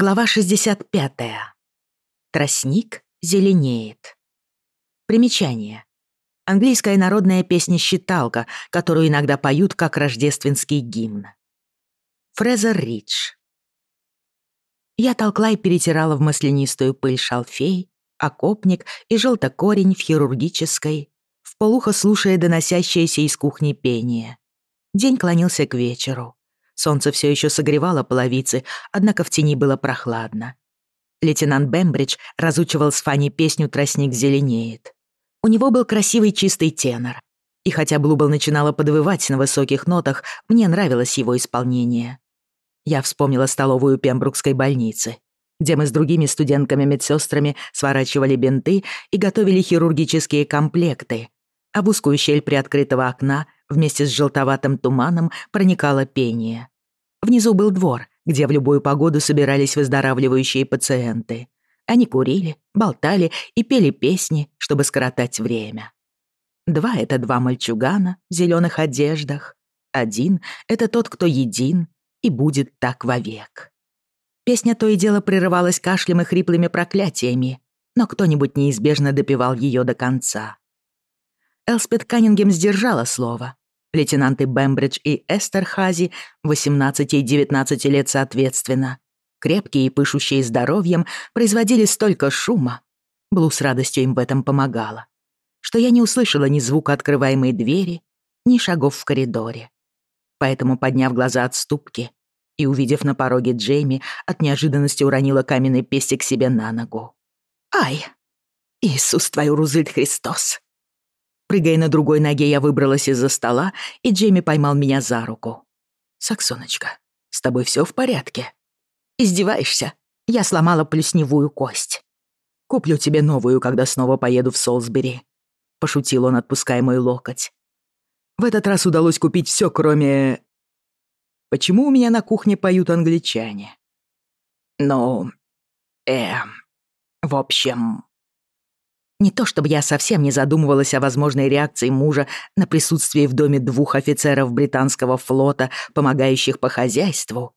Глава 65. Тростник зеленеет. Примечание. Английская народная песня-считалка, которую иногда поют как рождественский гимн. Фрезер Ридж. Я толкла и перетирала в маслянистую пыль шалфей, окопник и желтокорень в хирургической, вполуха слушая доносящееся из кухни пение. День клонился к вечеру. Солнце все еще согревало половицы, однако в тени было прохладно. Лейтенант Бембридж разучивал с Фанни песню «Тростник зеленеет». У него был красивый чистый тенор. И хотя Блубл начинала подвывать на высоких нотах, мне нравилось его исполнение. Я вспомнила столовую Пембрукской больницы, где мы с другими студентками-медсёстрами сворачивали бинты и готовили хирургические комплекты, а в узкую щель приоткрытого окна — вместе с желтоватым туманом проникало пение. Внизу был двор, где в любую погоду собирались выздоравливающие пациенты. Они курили, болтали и пели песни, чтобы скоротать время. Два — это два мальчугана в зеленых одеждах. Один — это тот, кто един и будет так вовек. Песня то и дело прерывалась кашлем и хриплыми проклятиями, но кто-нибудь неизбежно допевал ее до конца. Элспет Каннингем сдержала слово, Лейтенанты Бэмбридж и Эстерхази, 18 и 19 лет соответственно, крепкие и пышущие здоровьем, производили столько шума. Блу с радостью им в этом помогала. Что я не услышала ни звука открываемой двери, ни шагов в коридоре. Поэтому, подняв глаза от ступки и увидев на пороге Джейми, от неожиданности уронила каменный пестик себе на ногу. «Ай! Иисус твою рузыль Христос!» Прыгая на другой ноге, я выбралась из-за стола, и Джейми поймал меня за руку. «Саксоночка, с тобой все в порядке?» «Издеваешься? Я сломала плюсневую кость». «Куплю тебе новую, когда снова поеду в Солсбери», — пошутил он, отпуская мой локоть. «В этот раз удалось купить все, кроме...» «Почему у меня на кухне поют англичане?» «Ну, эм, в общем...» Не то чтобы я совсем не задумывалась о возможной реакции мужа на присутствие в доме двух офицеров британского флота, помогающих по хозяйству.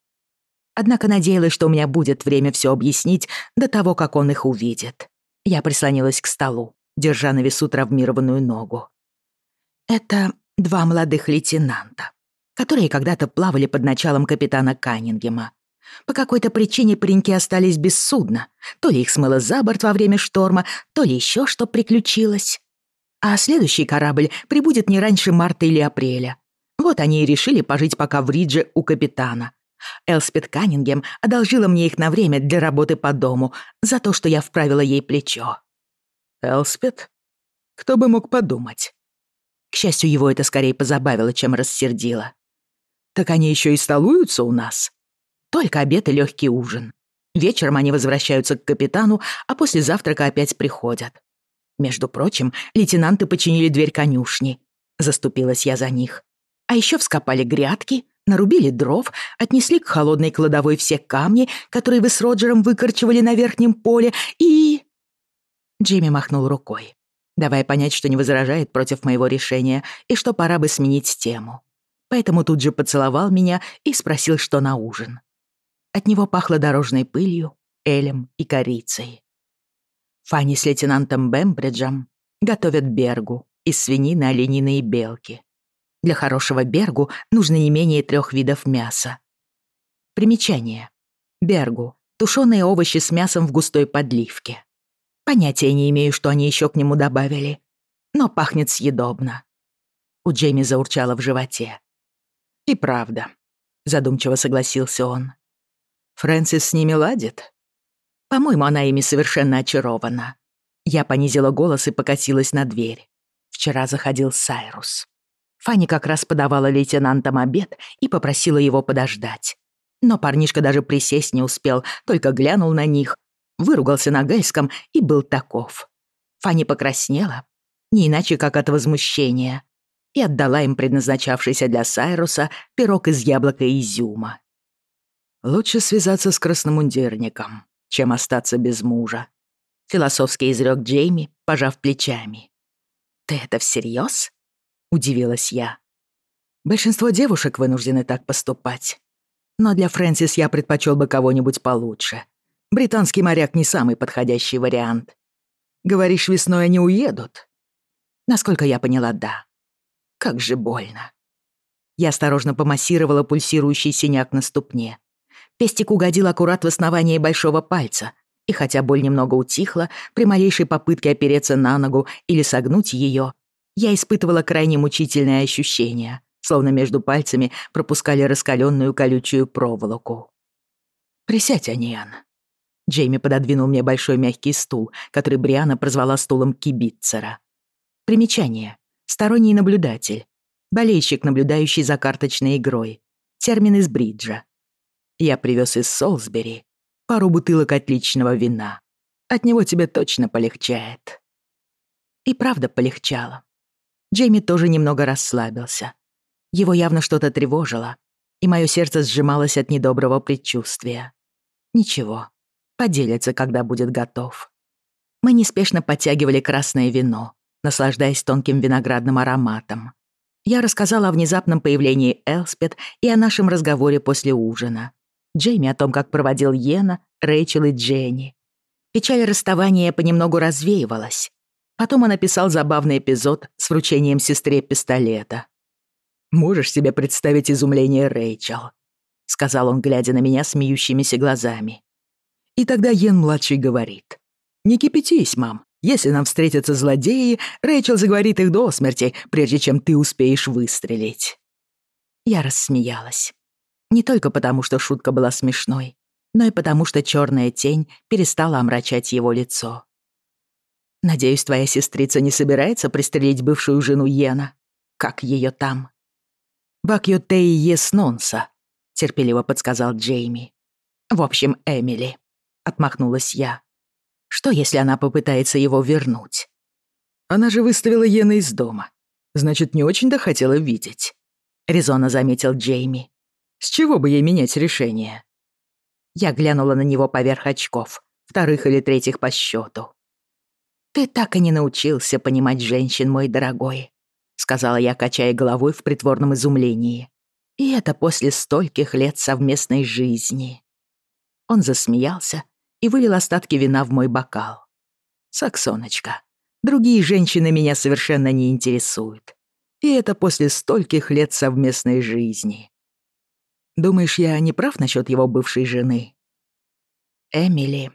Однако надеялась, что у меня будет время все объяснить до того, как он их увидит. Я прислонилась к столу, держа на весу травмированную ногу. Это два молодых лейтенанта, которые когда-то плавали под началом капитана Каннингема. По какой-то причине пареньки остались без судна. То ли их смыло за борт во время шторма, то ли еще что приключилось. А следующий корабль прибудет не раньше марта или апреля. Вот они и решили пожить пока в Ридже у капитана. Элспет Каннингем одолжила мне их на время для работы по дому за то, что я вправила ей плечо. «Элспет? Кто бы мог подумать?» К счастью, его это скорее позабавило, чем рассердило. «Так они еще и столуются у нас?» Только обед и легкий ужин. Вечером они возвращаются к капитану, а после завтрака опять приходят. Между прочим, лейтенанты починили дверь конюшни. Заступилась я за них. А еще вскопали грядки, нарубили дров, отнесли к холодной кладовой все камни, которые вы с Роджером выкорчевали на верхнем поле, и... Джимми махнул рукой, давая понять, что не возражает против моего решения и что пора бы сменить тему. Поэтому тут же поцеловал меня и спросил, что на ужин. От него пахло дорожной пылью, элем и корицей. Фанни с лейтенантом Бембриджем готовят бергу из свинины, оленины и белки. Для хорошего бергу нужно не менее трех видов мяса. Примечание. Бергу — тушеные овощи с мясом в густой подливке. Понятия не имею, что они еще к нему добавили, но пахнет съедобно. У Джейми заурчало в животе. «И правда», — задумчиво согласился он. Фрэнсис с ними ладит? По-моему, она ими совершенно очарована. Я понизила голос и покосилась на дверь. Вчера заходил Сайрус. Фанни как раз подавала лейтенантам обед и попросила его подождать. Но парнишка даже присесть не успел, только глянул на них, выругался на гельском и был таков. Фанни покраснела, не иначе как от возмущения, и отдала им предназначавшийся для Сайруса пирог из яблока и изюма. Лучше связаться с красномундирником, чем остаться без мужа. Философски изрёк Джейми, пожав плечами. «Ты это всерьёз?» — удивилась я. «Большинство девушек вынуждены так поступать. Но для Фрэнсис я предпочёл бы кого-нибудь получше. Британский моряк не самый подходящий вариант. Говоришь, весной они уедут?» Насколько я поняла, да. Как же больно. Я осторожно помассировала пульсирующий синяк на ступне. Пестик угодил аккурат в основание большого пальца, и хотя боль немного утихла при малейшей попытке опереться на ногу или согнуть ее, я испытывала крайне мучительное ощущение, словно между пальцами пропускали раскаленную колючую проволоку. «Присядь, Аниан». Джейми пододвинул мне большой мягкий стул, который Бриана прозвала стулом Кибитцера. Примечание. Сторонний наблюдатель. Болельщик, наблюдающий за карточной игрой. Термин из бриджа. Я привез из Солсбери пару бутылок отличного вина. От него тебе точно полегчает». И правда полегчало. Джейми тоже немного расслабился. Его явно что-то тревожило, и мое сердце сжималось от недоброго предчувствия. Ничего, поделится, когда будет готов. Мы неспешно подтягивали красное вино, наслаждаясь тонким виноградным ароматом. Я рассказала о внезапном появлении Элспет и о нашем разговоре после ужина. Джейми о том, как проводил Йена, Рэйчел и Дженни. Печаль расставания понемногу развеивалась. Потом он описал забавный эпизод с вручением сестре пистолета. «Можешь себе представить изумление Рэйчел», — сказал он, глядя на меня смеющимися глазами. И тогда Йен-младший говорит. «Не кипятись, мам. Если нам встретятся злодеи, Рэйчел заговорит их до смерти, прежде чем ты успеешь выстрелить». Я рассмеялась. Не только потому, что шутка была смешной, но и потому, что черная тень перестала омрачать его лицо. «Надеюсь, твоя сестрица не собирается пристрелить бывшую жену Йена? Как ее там?» «Бакьотей Еснонса», — терпеливо подсказал Джейми. «В общем, Эмили», — отмахнулась я. «Что, если она попытается его вернуть?» «Она же выставила Йена из дома. Значит, не очень-то хотела видеть», — резонно заметил Джейми. С чего бы ей менять решение? Я глянула на него поверх очков, вторых или третьих по счету. «Ты так и не научился понимать женщин, мой дорогой», сказала я, качая головой в притворном изумлении. «И это после стольких лет совместной жизни». Он засмеялся и вылил остатки вина в мой бокал. «Саксоночка, другие женщины меня совершенно не интересуют. И это после стольких лет совместной жизни. Думаешь, я не прав насчет его бывшей жены?» «Эмили,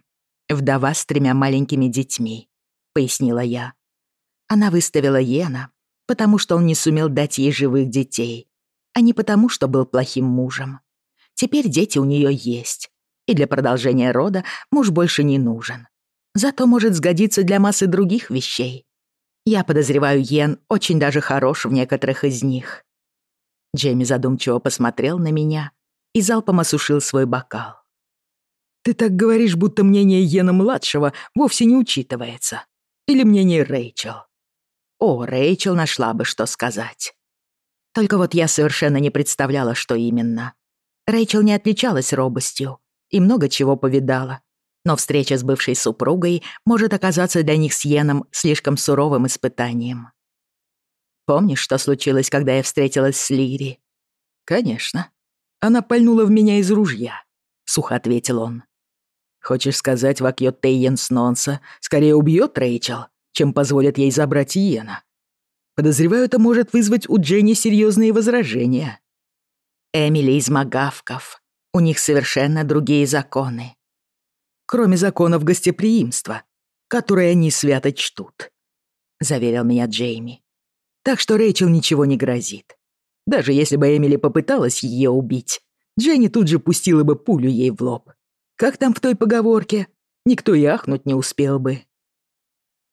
вдова с тремя маленькими детьми», — пояснила я. Она выставила Йена, потому что он не сумел дать ей живых детей, а не потому, что был плохим мужем. Теперь дети у нее есть, и для продолжения рода муж больше не нужен. Зато может сгодиться для массы других вещей. Я подозреваю, Йен очень даже хорош в некоторых из них. Джейми задумчиво посмотрел на меня и залпом осушил свой бокал. «Ты так говоришь, будто мнение Йена-младшего вовсе не учитывается. Или мнение Рэйчел?» «О, Рэйчел нашла бы, что сказать». Только вот я совершенно не представляла, что именно. Рэйчел не отличалась робостью и много чего повидала. Но встреча с бывшей супругой может оказаться для них с Помнишь, что случилось, когда я встретилась с Лири?» «Конечно. Она пальнула в меня из ружья», — сухо ответил он. «Хочешь сказать, Вакьё Тейенс Нонса скорее убьет Рэйчел, чем позволит ей забрать Иена. Подозреваю, это может вызвать у Дженни серьезные возражения». «Эмили из Магавков. У них совершенно другие законы. Кроме законов гостеприимства, которые они свято чтут», — заверил меня Джейми так что Рэйчел ничего не грозит. Даже если бы Эмили попыталась ее убить, Дженни тут же пустила бы пулю ей в лоб. Как там в той поговорке? Никто и ахнуть не успел бы.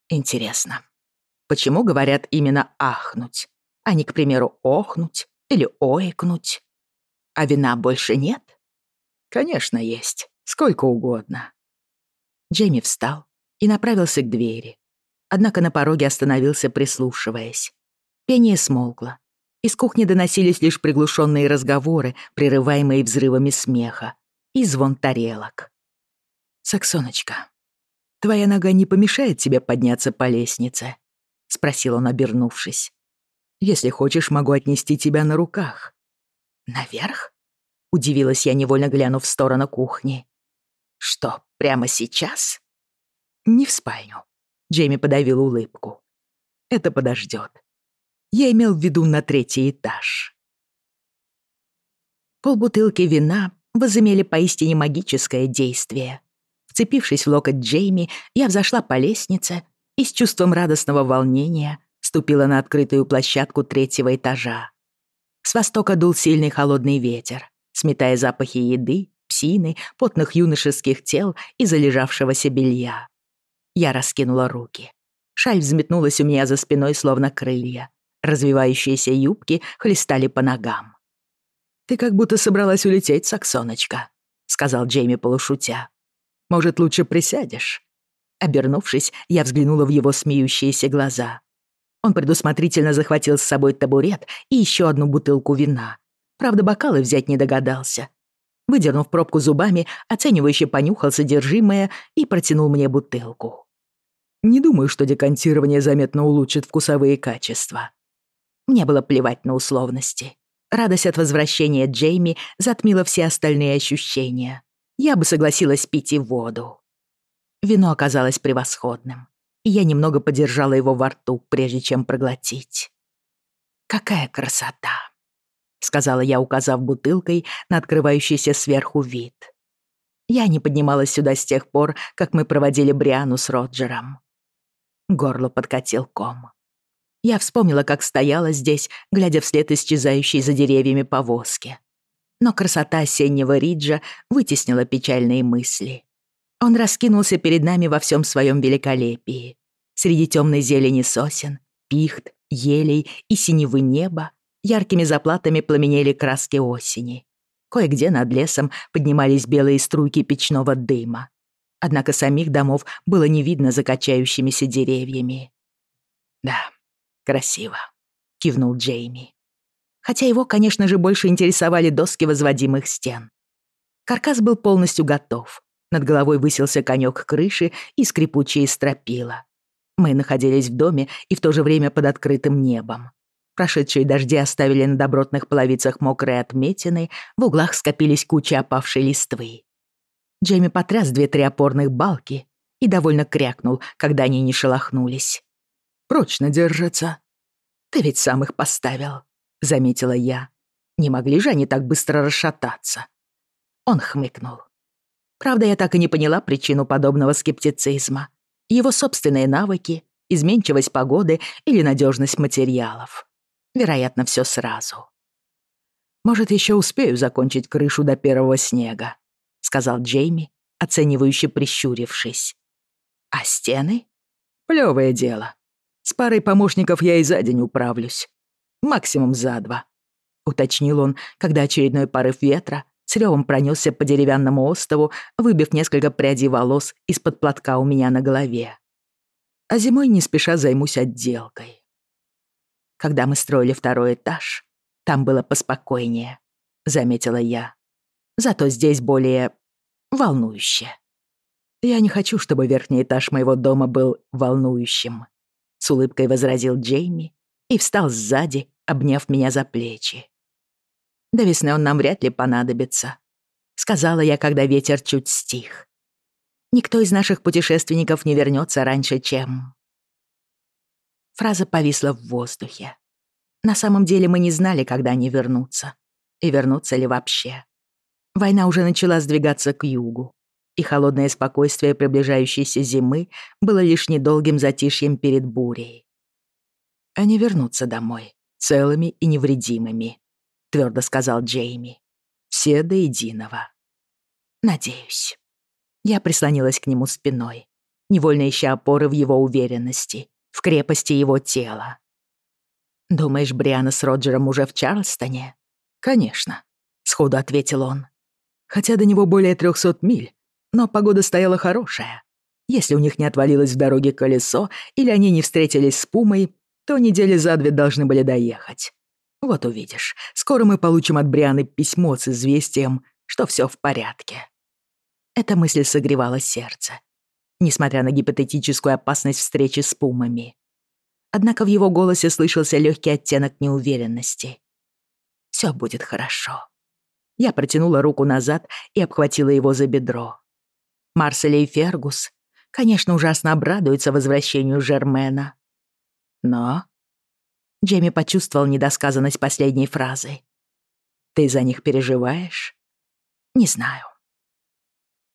Интересно, почему говорят именно «ахнуть», а не, к примеру, «охнуть» или «оикнуть»? А вина больше нет? Конечно, есть. Сколько угодно. Джейми встал и направился к двери. Однако на пороге остановился, прислушиваясь. Пение смолкло. Из кухни доносились лишь приглушенные разговоры, прерываемые взрывами смеха, и звон тарелок. «Саксоночка, твоя нога не помешает тебе подняться по лестнице?» — спросил он, обернувшись. «Если хочешь, могу отнести тебя на руках». «Наверх?» — удивилась я, невольно глянув в сторону кухни. «Что, прямо сейчас?» «Не в спальню», — Джейми подавил улыбку. «Это подождет. Я имел в виду на третий этаж». Полбутылки вина возымели поистине магическое действие. Вцепившись в локоть Джейми, я взошла по лестнице и с чувством радостного волнения ступила на открытую площадку третьего этажа. С востока дул сильный холодный ветер, сметая запахи еды, псины, потных юношеских тел и залежавшегося белья. Я раскинула руки. Шаль взметнулась у меня за спиной, словно крылья. развивающиеся юбки хлестали по ногам. «Ты как будто собралась улететь, Саксоночка», — сказал Джейми полушутя. «Может, лучше присядешь?» Обернувшись, я взглянула в его смеющиеся глаза. Он предусмотрительно захватил с собой табурет и еще одну бутылку вина. Правда, бокалы взять не догадался. Выдернув пробку зубами, оценивающе понюхал содержимое и протянул мне бутылку. Не думаю, что декантирование заметно улучшит вкусовые качества. Мне было плевать на условности. Радость от возвращения Джейми затмила все остальные ощущения. Я бы согласилась пить и воду. Вино оказалось превосходным, и я немного подержала его во рту, прежде чем проглотить. «Какая красота!» — сказала я, указав бутылкой на открывающийся сверху вид. Я не поднималась сюда с тех пор, как мы проводили Бриану с Роджером. Горло подкатил ком. Я вспомнила, как стояла здесь, глядя вслед исчезающей за деревьями повозки. Но красота осеннего Риджа вытеснила печальные мысли. Он раскинулся перед нами во всем своем великолепии. Среди темной зелени сосен, пихт, елей и синевы неба яркими заплатами пламенели краски осени. Кое-где над лесом поднимались белые струйки печного дыма. Однако самих домов было не видно закачающимися деревьями. Да, красиво», — кивнул Джейми. Хотя его, конечно же, больше интересовали доски возводимых стен. Каркас был полностью готов. Над головой высился конёк крыши и скрипучие стропила. Мы находились в доме и в то же время под открытым небом. Прошедшие дожди оставили на добротных половицах мокрые отметины, в углах скопились кучи опавшей листвы. Джейми потряс две-три опорных балки и довольно крякнул, когда они не шелохнулись прочно держится. Ты ведь сам их поставил, заметила я. Не могли же они так быстро расшататься? Он хмыкнул. Правда, я так и не поняла причину подобного скептицизма. Его собственные навыки, изменчивость погоды или надежность материалов. Вероятно, все сразу. «Может, еще успею закончить крышу до первого снега», — сказал Джейми, оценивающе прищурившись. «А стены? Плевое дело. С парой помощников я и за день управлюсь. Максимум за два», — уточнил он, когда очередной порыв ветра с рёвом пронёсся по деревянному острову, выбив несколько прядей волос из-под платка у меня на голове. А зимой не спеша займусь отделкой. Когда мы строили второй этаж, там было поспокойнее, заметила я. Зато здесь более волнующе. с улыбкой возразил Джейми и встал сзади, обняв меня за плечи. «До весны он нам вряд ли понадобится», — сказала я, когда ветер чуть стих. «Никто из наших путешественников не вернется раньше, чем...» Фраза повисла в воздухе. На самом деле мы не знали, когда они вернутся. И вернутся ли вообще. Война уже начала сдвигаться к югу и холодное спокойствие приближающейся зимы было лишь недолгим затишьем перед бурей. «Они вернутся домой, целыми и невредимыми», — твердо сказал Джейми. «Все до единого». «Надеюсь». Я прислонилась к нему спиной, невольно ища опоры в его уверенности, в крепости его тела. «Думаешь, Бриана с Роджером уже в Чарльстоне?» «Конечно», — сходу ответил он. «Хотя до него более трехсот миль, но погода стояла хорошая. Если у них не отвалилось в дороге колесо или они не встретились с Пумой, то недели за две должны были доехать. Вот увидишь, скоро мы получим от Брианы письмо с известием, что все в порядке. Эта мысль согревала сердце, несмотря на гипотетическую опасность встречи с Пумами. Однако в его голосе слышался легкий оттенок неуверенности. Все будет хорошо». Я протянула руку назад и обхватила его за бедро. Марселя и Фергус, конечно, ужасно обрадуются возвращению Жермена. Но... Джейми почувствовал недосказанность последней фразы. «Ты за них переживаешь?» «Не знаю».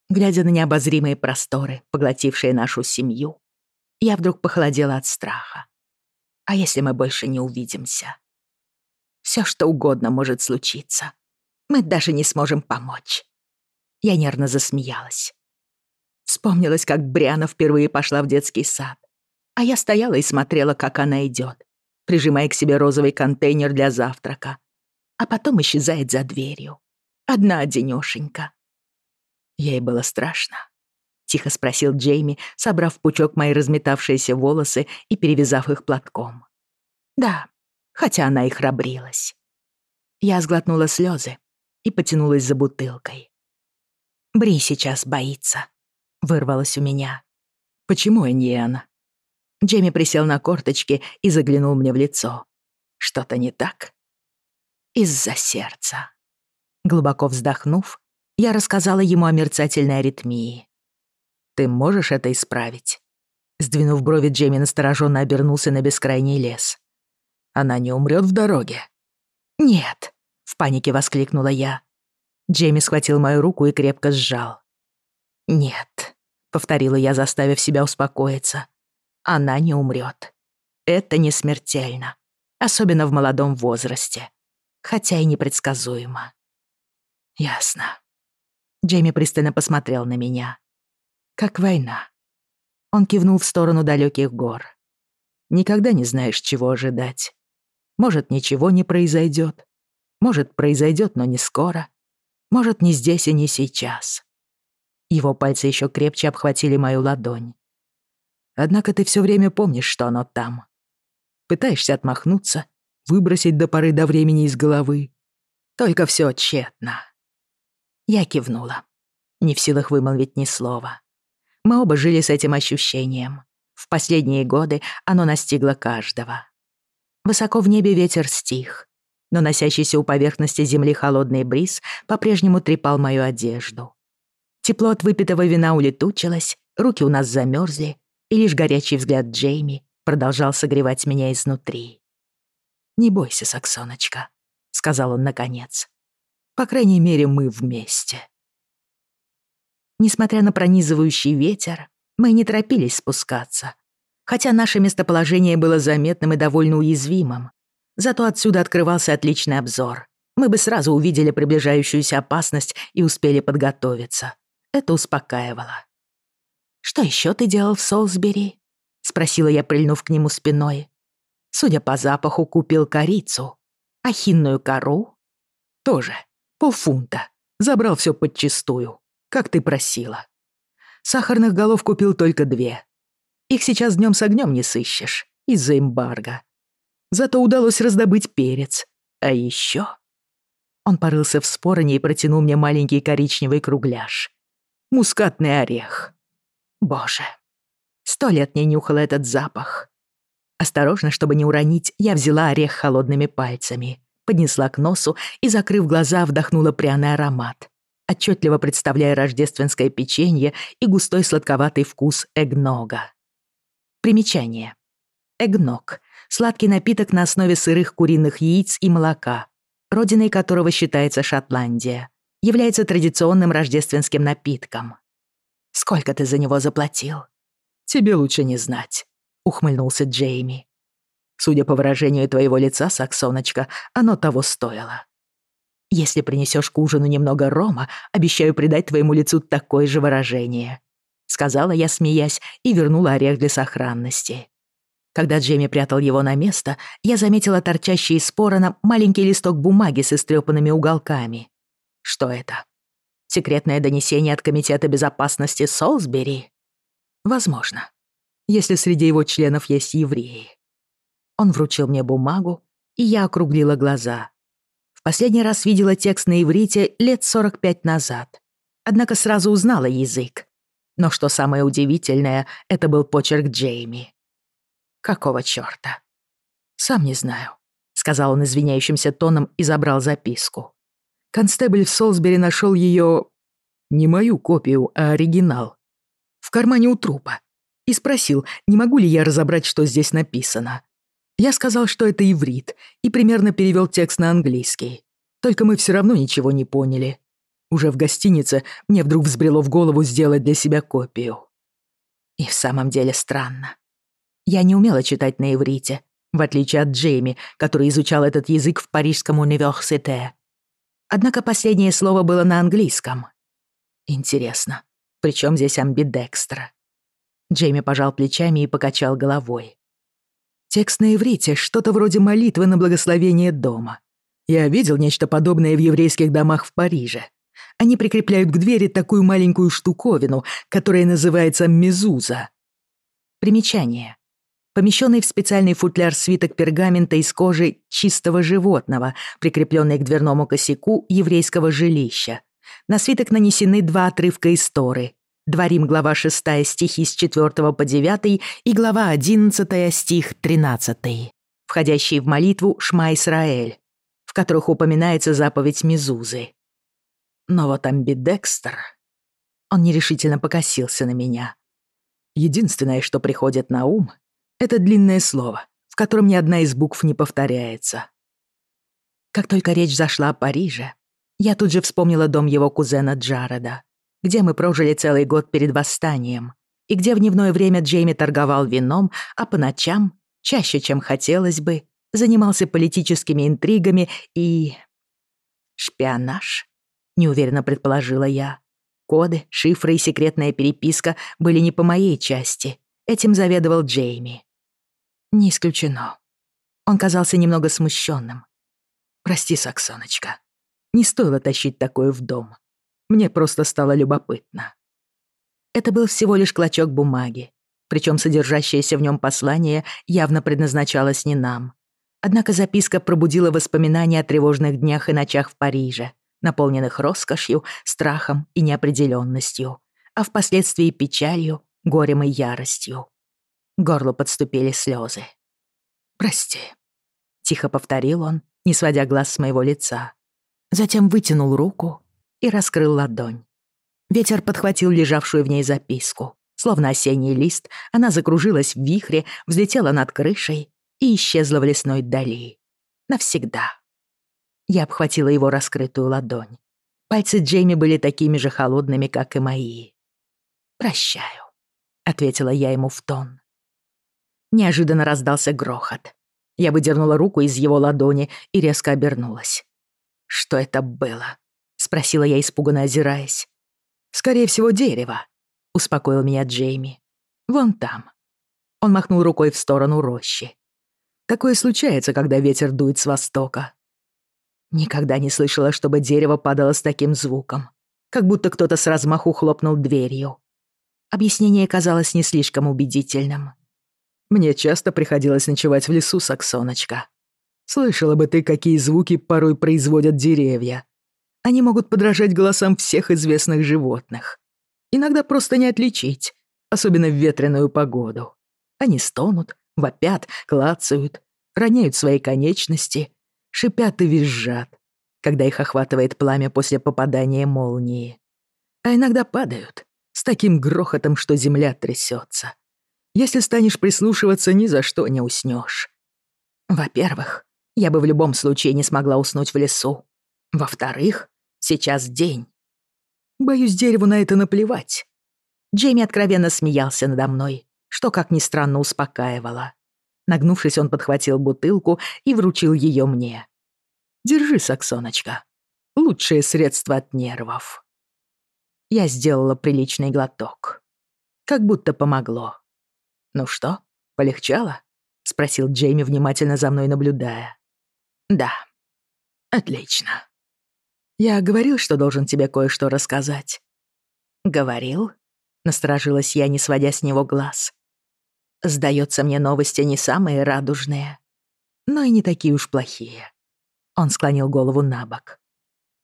Глядя на необозримые просторы, поглотившие нашу семью, я вдруг похолодела от страха. А если мы больше не увидимся? Все что угодно может случиться. Мы даже не сможем помочь. Я нервно засмеялась. Вспомнилось, как Бриана впервые пошла в детский сад. А я стояла и смотрела, как она идет, прижимая к себе розовый контейнер для завтрака. А потом исчезает за дверью. Одна одинёшенька. Ей было страшно. Тихо спросил Джейми, собрав пучок мои разметавшиеся волосы и перевязав их платком. Да, хотя она и храбрилась. Я сглотнула слезы и потянулась за бутылкой. Бри сейчас боится вырвалось у меня. «Почему Эньен?» Джейми присел на корточки и заглянул мне в лицо. «Что-то не так?» «Из-за сердца». Глубоко вздохнув, я рассказала ему о мерцательной аритмии. «Ты можешь это исправить?» Сдвинув брови, Джейми настороженно обернулся на бескрайний лес. «Она не умрет в дороге?» «Нет!» — в панике воскликнула я. Джейми схватил мою руку и крепко сжал. «Нет, повторила я, заставив себя успокоиться. Она не умрет. Это не смертельно, особенно в молодом возрасте, хотя и непредсказуемо. Ясно. Джейми пристально посмотрел на меня. Как война. Он кивнул в сторону далеких гор. Никогда не знаешь, чего ожидать. Может, ничего не произойдет. Может, произойдет, но не скоро. Может, не здесь и не сейчас. Его пальцы еще крепче обхватили мою ладонь. Однако ты все время помнишь, что оно там. Пытаешься отмахнуться, выбросить до поры до времени из головы. Только все тщетно. Я кивнула, не в силах вымолвить ни слова. Мы оба жили с этим ощущением. В последние годы оно настигло каждого. Высоко в небе ветер стих, но носящийся у поверхности земли холодный бриз по-прежнему трепал мою одежду. Тепло от выпитого вина улетучилось, руки у нас замерзли, и лишь горячий взгляд Джейми продолжал согревать меня изнутри. «Не бойся, Саксоночка», — сказал он наконец. «По крайней мере, мы вместе». Несмотря на пронизывающий ветер, мы не торопились спускаться, хотя наше местоположение было заметным и довольно уязвимым. Зато отсюда открывался отличный обзор. Мы бы сразу увидели приближающуюся опасность и успели подготовиться. Это успокаивало. «Что еще ты делал в Солсбери?» — спросила я, прильнув к нему спиной. Судя по запаху, купил корицу. А хинную кору? Тоже. Полфунта. Забрал все подчистую как ты просила. Сахарных голов купил только две. Их сейчас днем с огнем не сыщешь из-за эмбарго. Зато удалось раздобыть перец. А еще... Он порылся в спороне и протянул мне маленький коричневый кругляш. Мускатный орех. Боже, сто лет не нюхала этот запах. Осторожно, чтобы не уронить, я взяла орех холодными пальцами, поднесла к носу и, закрыв глаза, вдохнула пряный аромат отчетливо представляя рождественское печенье и густой сладковатый вкус эгнога. Примечание. Эгног — сладкий напиток на основе сырых куриных яиц и молока, родиной которого считается Шотландия, является традиционным рождественским напитком. Сколько ты за него заплатил? Тебе лучше не знать, ухмыльнулся Джейми. Судя по выражению твоего лица, Саксоночка, оно того стоило. Если принесешь к ужину немного рома, обещаю придать твоему лицу такое же выражение», — сказала я, смеясь, и вернула орех для сохранности. Когда Джейми прятал его на место, я заметила торчащий из спорона маленький листок бумаги с истрёпанными уголками что это? Секретное донесение от Комитета безопасности Солсбери? Возможно, если среди его членов есть евреи. Он вручил мне бумагу, и я округлила глаза. В последний раз видела текст на иврите лет 45 назад, однако сразу узнала язык. Но что самое удивительное, это был почерк Джейми. Какого чёрта? Сам не знаю, сказал он извиняющимся тоном и забрал записку. Констебль в Солсбери нашел ее... не мою копию, а оригинал. В кармане у трупа. И спросил, не могу ли я разобрать, что здесь написано. Я сказал, что это иврит, и примерно перевел текст на английский. Только мы все равно ничего не поняли. Уже в гостинице мне вдруг взбрело в голову сделать для себя копию. И в самом деле странно. Я не умела читать на иврите, в отличие от Джейми, который изучал этот язык в Парижском университете. Однако последнее слово было на английском. Интересно, при здесь амбидекстра? Джейми пожал плечами и покачал головой. Текст на иврите, что-то вроде молитвы на благословение дома. Я видел нечто подобное в еврейских домах в Париже. Они прикрепляют к двери такую маленькую штуковину, которая называется мезуза. Примечание помещенный в специальный футляр свиток пергамента из кожи чистого животного, прикрепленный к дверному косяку еврейского жилища. На свиток нанесены два отрывка из Торы. Дворим глава 6 стихи с 4 по 9 и глава 11 стих 13, входящие в молитву Шма Исраэль, в которых упоминается заповедь Мизузы. Но вот амбидекстер... Он нерешительно покосился на меня. Единственное, что приходит на ум — это длинное слово, в котором ни одна из букв не повторяется. Как только речь зашла о Париже, я тут же вспомнила дом его кузена Джареда, где мы прожили целый год перед восстанием, и где в дневное время Джейми торговал вином, а по ночам, чаще, чем хотелось бы, занимался политическими интригами и... «Шпионаж?» — неуверенно предположила я. Коды, шифры и секретная переписка были не по моей части. Этим заведовал Джейми. Не исключено. Он казался немного смущенным. Прости, Саксаночка. Не стоило тащить такое в дом. Мне просто стало любопытно». Это был всего лишь клочок бумаги, причем содержащееся в нем послание явно предназначалось не нам. Однако записка пробудила воспоминания о тревожных днях и ночах в Париже, наполненных роскошью, страхом и неопределенностью, а впоследствии печалью, горем и яростью. Горло подступили слезы. «Прости», — тихо повторил он, не сводя глаз с моего лица. Затем вытянул руку и раскрыл ладонь. Ветер подхватил лежавшую в ней записку. Словно осенний лист, она закружилась в вихре, взлетела над крышей и исчезла в лесной дали. Навсегда. Я обхватила его раскрытую ладонь. Пальцы Джейми были такими же холодными, как и мои. «Прощаю», — ответила я ему в тон. неожиданно раздался грохот. Я выдернула руку из его ладони и резко обернулась. «Что это было?» — спросила я, испуганно озираясь. «Скорее всего, дерево», — успокоил меня Джейми. «Вон там». Он махнул рукой в сторону рощи. «Такое случается, когда ветер дует с востока». Никогда не слышала, чтобы дерево падало с таким звуком, как будто кто-то с размаху хлопнул дверью. Объяснение казалось не слишком убедительным. Мне часто приходилось ночевать в лесу, Саксоночка. Слышала бы ты, какие звуки порой производят деревья. Они могут подражать голосам всех известных животных. Иногда просто не отличить, особенно в ветреную погоду. Они стонут, вопят, клацают, роняют свои конечности, шипят и визжат, когда их охватывает пламя после попадания молнии. А иногда падают с таким грохотом, что земля трясется если станешь прислушиваться, ни за что не уснешь. Во-первых, я бы в любом случае не смогла уснуть в лесу. Во-вторых, сейчас день. Боюсь, дереву на это наплевать. Джейми откровенно смеялся надо мной, что, как ни странно, успокаивало. Нагнувшись, он подхватил бутылку и вручил ее мне. «Держи, Саксоночка. Лучшее средство от нервов». Я сделала приличный глоток. Как будто помогло. «Ну что, полегчало?» — спросил Джейми, внимательно за мной наблюдая. «Да. Отлично. Я говорил, что должен тебе кое-что рассказать». «Говорил?» — насторожилась я, не сводя с него глаз. Сдается мне, новости не самые радужные, но и не такие уж плохие. Он склонил голову на бок.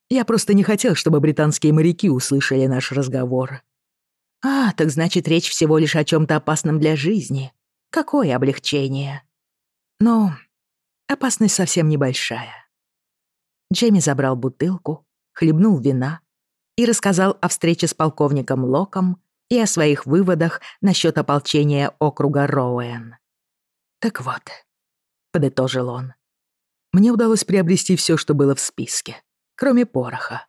Я просто не хотел, А, так значит, речь всего лишь о чем-то опасном для жизни. Какое облегчение. Ну, опасность совсем небольшая. Джейми забрал бутылку, хлебнул вина и рассказал о встрече с полковником Локом и о своих выводах насчет ополчения округа Роуэн. «Так вот», — подытожил он, — «мне удалось приобрести все, что было в списке, кроме пороха.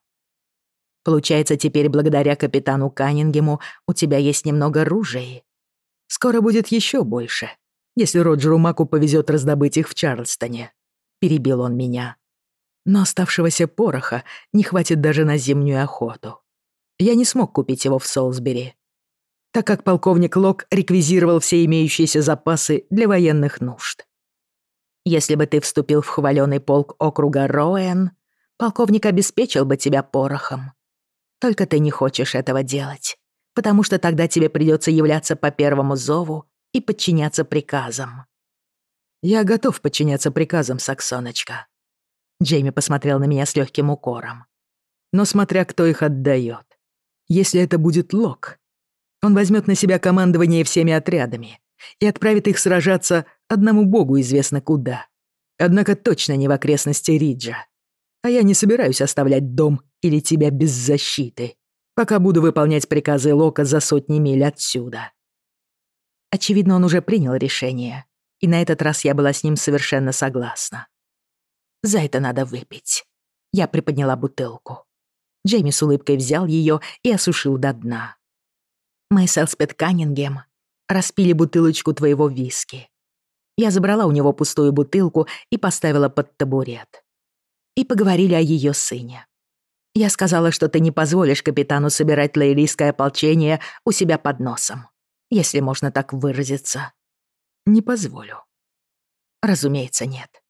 Получается, теперь благодаря капитану Каннингему у тебя есть немного ружей. Скоро будет еще больше, если Роджеру Маку повезет раздобыть их в Чарльстоне. Перебил он меня. Но оставшегося пороха не хватит даже на зимнюю охоту. Я не смог купить его в Солсбери, так как полковник Лок реквизировал все имеющиеся запасы для военных нужд. Если бы ты вступил в хваленый полк округа Роэн, полковник обеспечил бы тебя порохом. Только ты не хочешь этого делать, потому что тогда тебе придется являться по первому зову и подчиняться приказам». «Я готов подчиняться приказам, Саксоночка». Джейми посмотрел на меня с легким укором. «Но смотря кто их отдаёт. Если это будет Лок, он возьмёт на себя командование всеми отрядами и отправит их сражаться одному богу известно куда. Однако точно не в окрестности Риджа а я не собираюсь оставлять дом или тебя без защиты, пока буду выполнять приказы Лока за сотни миль отсюда». Очевидно, он уже принял решение, и на этот раз я была с ним совершенно согласна. «За это надо выпить». Я приподняла бутылку. Джейми с улыбкой взял ее и осушил до дна. «Мы с Элспет Каннингем распили бутылочку твоего виски», я забрала у него пустую бутылку и поставила под табурет и поговорили о ее сыне. Я сказала, что ты не позволишь капитану собирать лейлийское ополчение у себя под носом, если можно так выразиться. Не позволю. Разумеется, нет.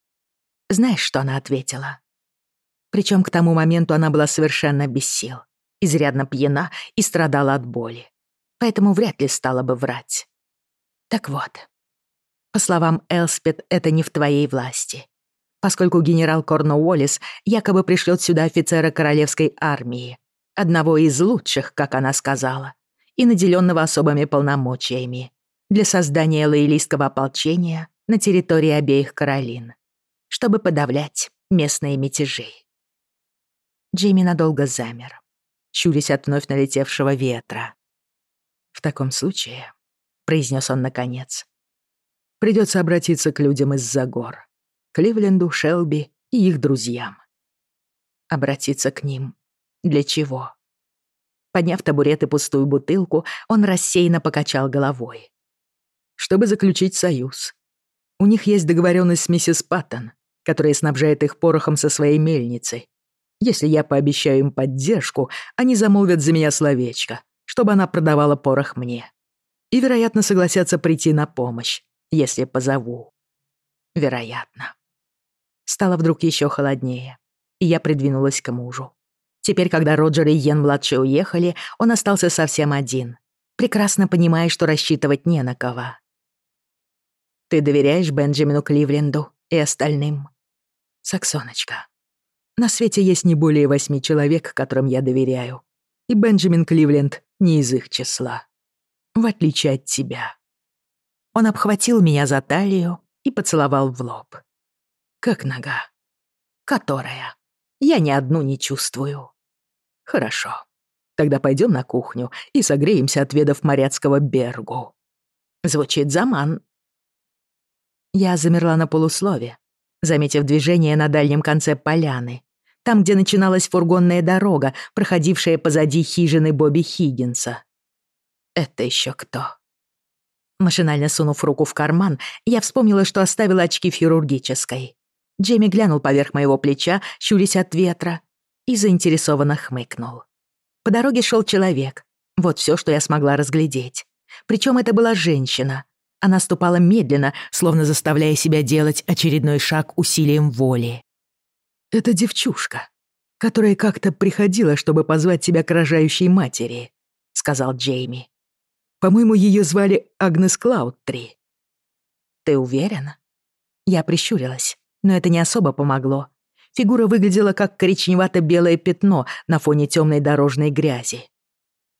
Знаешь, что она ответила? Причем к тому моменту она была совершенно без сил, изрядно пьяна и страдала от боли. Поэтому вряд ли стала бы врать. Так вот, по словам Элспет, это не в твоей власти. поскольку генерал Корнуоллис якобы пришлет сюда офицера королевской армии, одного из лучших, как она сказала, и наделенного особыми полномочиями для создания лоялистского ополчения на территории обеих Каролин, чтобы подавлять местные мятежи. Джейми надолго замер, щурясь от вновь налетевшего ветра. В таком случае, произнес он наконец, придется обратиться к людям из-за гор, Кливленду, Шелби и их друзьям. Обратиться к ним. Для чего? Подняв табурет и пустую бутылку, он рассеянно покачал головой. Чтобы заключить союз. У них есть договоренность с миссис Паттон, которая снабжает их порохом со своей мельницей. Если я пообещаю им поддержку, они замолвят за меня словечко, чтобы она продавала порох мне. И, вероятно, согласятся прийти на помощь, если позову. Вероятно стало вдруг еще холоднее, и я придвинулась к мужу. Теперь, когда Роджер и Йен-младший уехали, он остался совсем один, прекрасно понимая, что рассчитывать не на кого. «Ты доверяешь Бенджамину Кливленду и остальным?» «Саксоночка, на свете есть не более восьми человек, которым я доверяю, и Бенджамин Кливленд не из их числа. В отличие от тебя». Он обхватил меня за талию и поцеловал в лоб. Как нога? Которая? Я ни одну не чувствую. Хорошо. Тогда пойдем на кухню и согреемся от ведов моряцкого бергу. Звучит заман. Я замерла на полуслове, заметив движение на дальнем конце поляны, там, где начиналась фургонная дорога, проходившая позади хижины Бобби Хиггинса. Это еще кто? Машинально сунув руку в карман, я вспомнила, что оставила очки в хирургической. Джейми глянул поверх моего плеча, щурясь от ветра, и заинтересованно хмыкнул. По дороге шел человек. Вот все, что я смогла разглядеть. Причем это была женщина. Она ступала медленно, словно заставляя себя делать очередной шаг усилием воли. «Это девчушка, которая как-то приходила, чтобы позвать тебя к рожающей матери», — сказал Джейми. «По-моему, ее звали Агнес Клауд-3». «Ты уверена?» Я прищурилась но это не особо помогло. Фигура выглядела как коричневато-белое пятно на фоне темной дорожной грязи.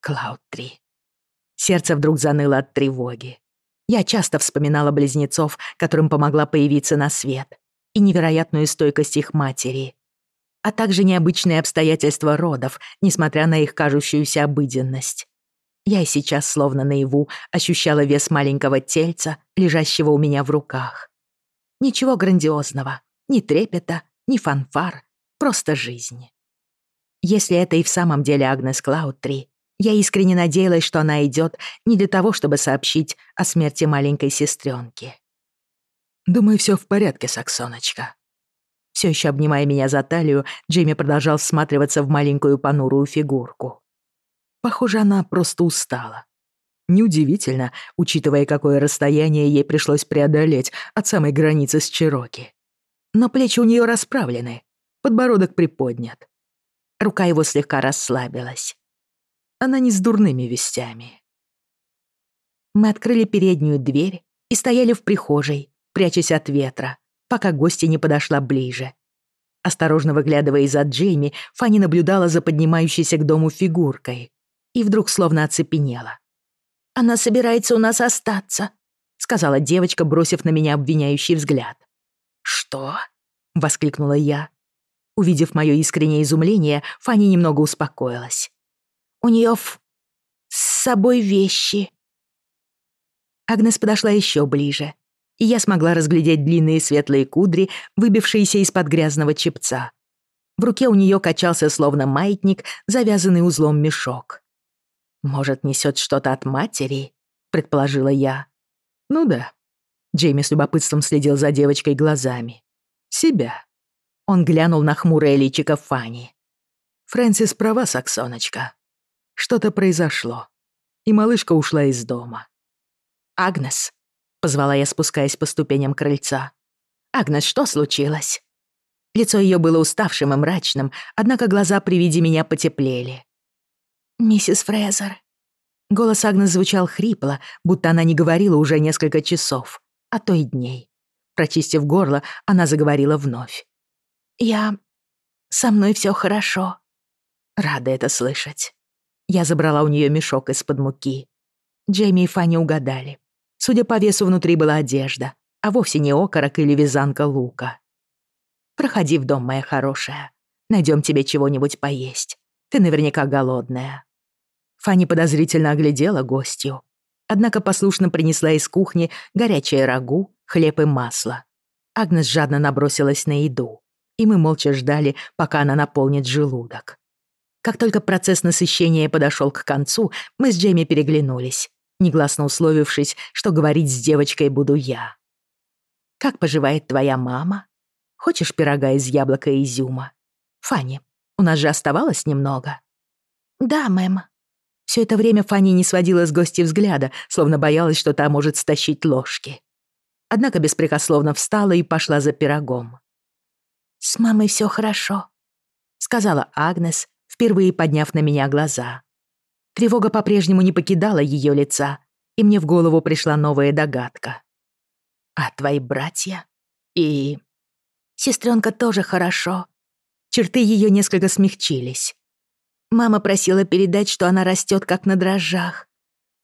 Клауд-3. Сердце вдруг заныло от тревоги. Я часто вспоминала близнецов, которым помогла появиться на свет, и невероятную стойкость их матери, а также необычные обстоятельства родов, несмотря на их кажущуюся обыденность. Я и сейчас, словно наяву, ощущала вес маленького тельца, лежащего у меня в руках. Ничего грандиозного, ни трепета, ни фанфар, просто жизнь. Если это и в самом деле Агнес Клаутри, я искренне надеялась, что она идет не для того, чтобы сообщить о смерти маленькой сестренки. «Думаю, все в порядке, Саксоночка». Все еще обнимая меня за талию, Джейми продолжал всматриваться в маленькую понурую фигурку. Похоже, она просто устала. Неудивительно, учитывая, какое расстояние ей пришлось преодолеть от самой границы с Чироки. Но плечи у нее расправлены, подбородок приподнят. Рука его слегка расслабилась. Она не с дурными вестями. Мы открыли переднюю дверь и стояли в прихожей, прячась от ветра, пока гостья не подошла ближе. Осторожно выглядывая из-за Джейми, Фанни наблюдала за поднимающейся к дому фигуркой и вдруг словно оцепенела — она собирается у нас остаться», — сказала девочка, бросив на меня обвиняющий взгляд. «Что?» — воскликнула я. Увидев мое искреннее изумление, Фанни немного успокоилась. «У нее в... с собой вещи». Агнес подошла еще ближе, и я смогла разглядеть длинные светлые кудри, выбившиеся из-под грязного чепца. В руке у нее качался словно маятник, завязанный узлом мешок. Может, несет что-то от матери?» — предположила я. «Ну да». Джейми с любопытством следил за девочкой глазами. «Себя». Он глянул на хмурое личико Фанни. «Фрэнсис права, Саксоночка. Что-то произошло, и малышка ушла из дома». «Агнес», — позвала я, спускаясь по ступеням крыльца. «Агнес, что случилось?» Лицо ее было уставшим и мрачным, однако глаза при виде меня потеплели. «Миссис Фрезер». Голос Агнес звучал хрипло, будто она не говорила уже несколько часов, а то и дней. Прочистив горло, она заговорила вновь. «Я... со мной все хорошо». Рада это слышать. Я забрала у нее мешок из-под муки. Джейми и Фанни угадали. Судя по весу, внутри была одежда, а вовсе не окорок или вязанка лука. «Проходи в дом, моя хорошая. Найдем Фанни подозрительно оглядела гостью. Однако послушно принесла из кухни горячее рагу, хлеб и масло. Агнес жадно набросилась на еду, и мы молча ждали, пока она наполнит желудок. Как только процесс насыщения подошел к концу, мы с Джейми переглянулись, негласно условившись, что говорить с девочкой буду я. «Как поживает твоя мама? Хочешь пирога из яблока и изюма? Фанни, у нас же оставалось немного». «Да, мэм», все это время Фанни не сводила с гостей взгляда, словно боялась, что та может стащить ложки. Однако беспрекословно встала и пошла за пирогом. «С мамой все хорошо», — сказала Агнес, впервые подняв на меня глаза. Тревога по-прежнему не покидала ее лица, и мне в голову пришла новая догадка. «А твои братья и...» «Сестренка тоже хорошо». Черты ее несколько смягчились. Мама просила передать, что она растет как на дрожжах.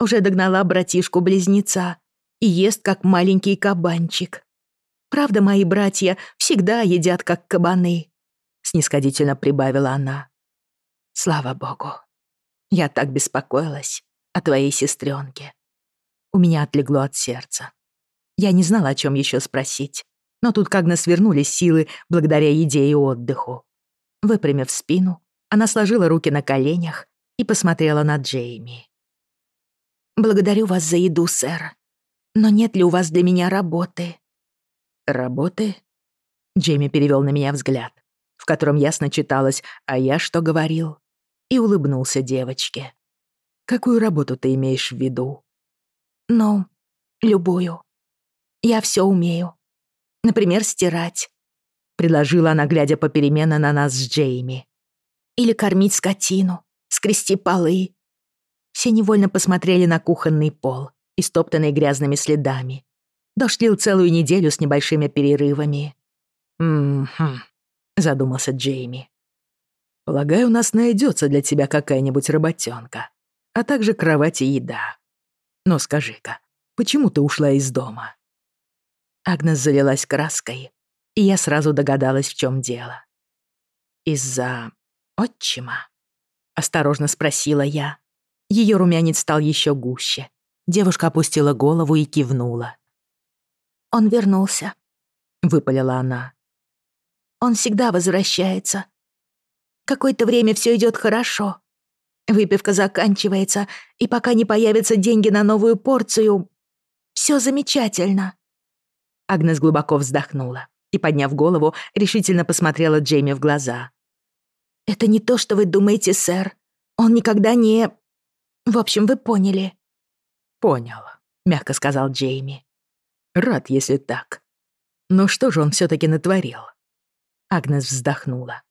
Уже догнала братишку-близнеца и ест как маленький кабанчик. Правда, мои братья всегда едят как кабаны, снисходительно прибавила она. Слава богу. Я так беспокоилась о твоей сестренке. У меня отлегло от сердца. Я не знала, о чем еще спросить, но тут как насвернулись силы благодаря еде и отдыху. Выпрямив спину, она сложила руки на коленях и посмотрела на Джейми. «Благодарю вас за еду, сэр. Но нет ли у вас для меня работы?» «Работы?» Джейми перевёл на меня взгляд, в котором ясно читалось «А я что говорил?» и улыбнулся девочке. «Какую работу ты имеешь в виду?» «Ну, любую. Я всё умею. Например, стирать», — предложила она, глядя попеременно на нас с Джейми или кормить скотину, скрести полы. Все невольно посмотрели на кухонный пол, истоптанный грязными следами. Дождь лил целую неделю с небольшими перерывами. «М-хм», — задумался Джейми. «Полагаю, у нас найдется для тебя какая-нибудь работенка, а также кровать и еда. Но скажи-ка, почему ты ушла из дома?» Агнес залилась краской, и я сразу догадалась, в чем дело. «Из-за отчима? Осторожно спросила я. Ее румянец стал еще гуще. Девушка опустила голову и кивнула. «Он вернулся», — выпалила она. «Он всегда возвращается. Какое-то время все идет хорошо. Выпивка заканчивается, и пока не появятся деньги на новую порцию, все замечательно». Агнес глубоко вздохнула и, подняв голову, решительно посмотрела Джейми в глаза. «Это не то, что вы думаете, сэр. Он никогда не... В общем, вы поняли». «Понял», — мягко сказал Джейми. «Рад, если так. Но что же он все-таки натворил?» Агнес вздохнула.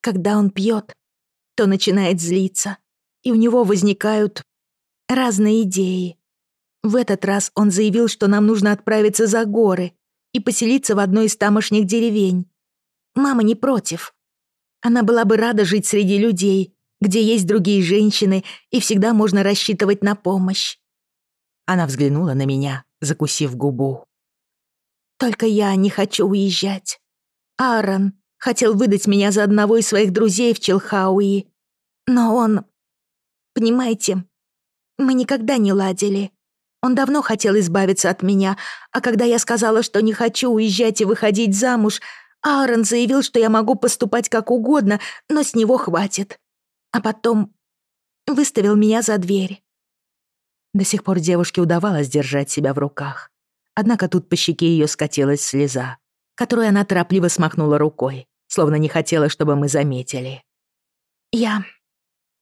«Когда он пьет, то начинает злиться, и у него возникают разные идеи. В этот раз он заявил, что нам нужно отправиться за горы и поселиться в одной из тамошних деревень. Мама не против. Она была бы рада жить среди людей, где есть другие женщины, и всегда можно рассчитывать на помощь. Она взглянула на меня, закусив губу. «Только я не хочу уезжать. Аарон хотел выдать меня за одного из своих друзей в Челхауи, но он... Понимаете, мы никогда не ладили. Он давно хотел избавиться от меня, а когда я сказала, что не хочу уезжать и выходить замуж, Аарон заявил, что я могу поступать как угодно, но с него хватит. А потом выставил меня за дверь. До сих пор девушке удавалось держать себя в руках. Однако тут по щеке ее скатилась слеза, которую она торопливо смахнула рукой, словно не хотела, чтобы мы заметили. «Я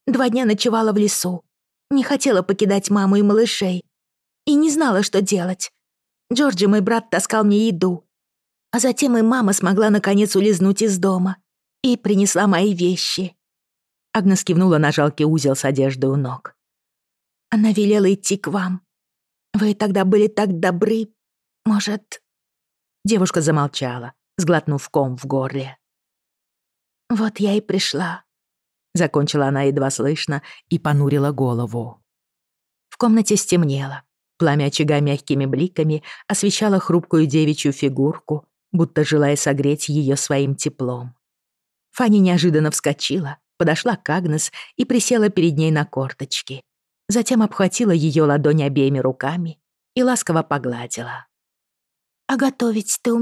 два дня ночевала в лесу. Не хотела покидать маму и малышей, и не знала, что делать. Джорджи, мой брат, таскал мне еду. А затем и мама смогла наконец улизнуть из дома и принесла мои вещи. Агнес кивнула на жалкий узел с одеждой у ног. Она велела идти к вам. Вы тогда были так добры. Может...» Девушка замолчала, сглотнув ком в горле. «Вот я и пришла», — закончила она едва слышно и понурила голову. В комнате стемнело. Пламя очага мягкими бликами освещало хрупкую девичью фигурку, будто желая согреть ее своим теплом. Фанни неожиданно вскочила, подошла к Агнес и присела перед ней на корточки. Затем обхватила ее ладонь обеими руками и ласково погладила. «А готовить ты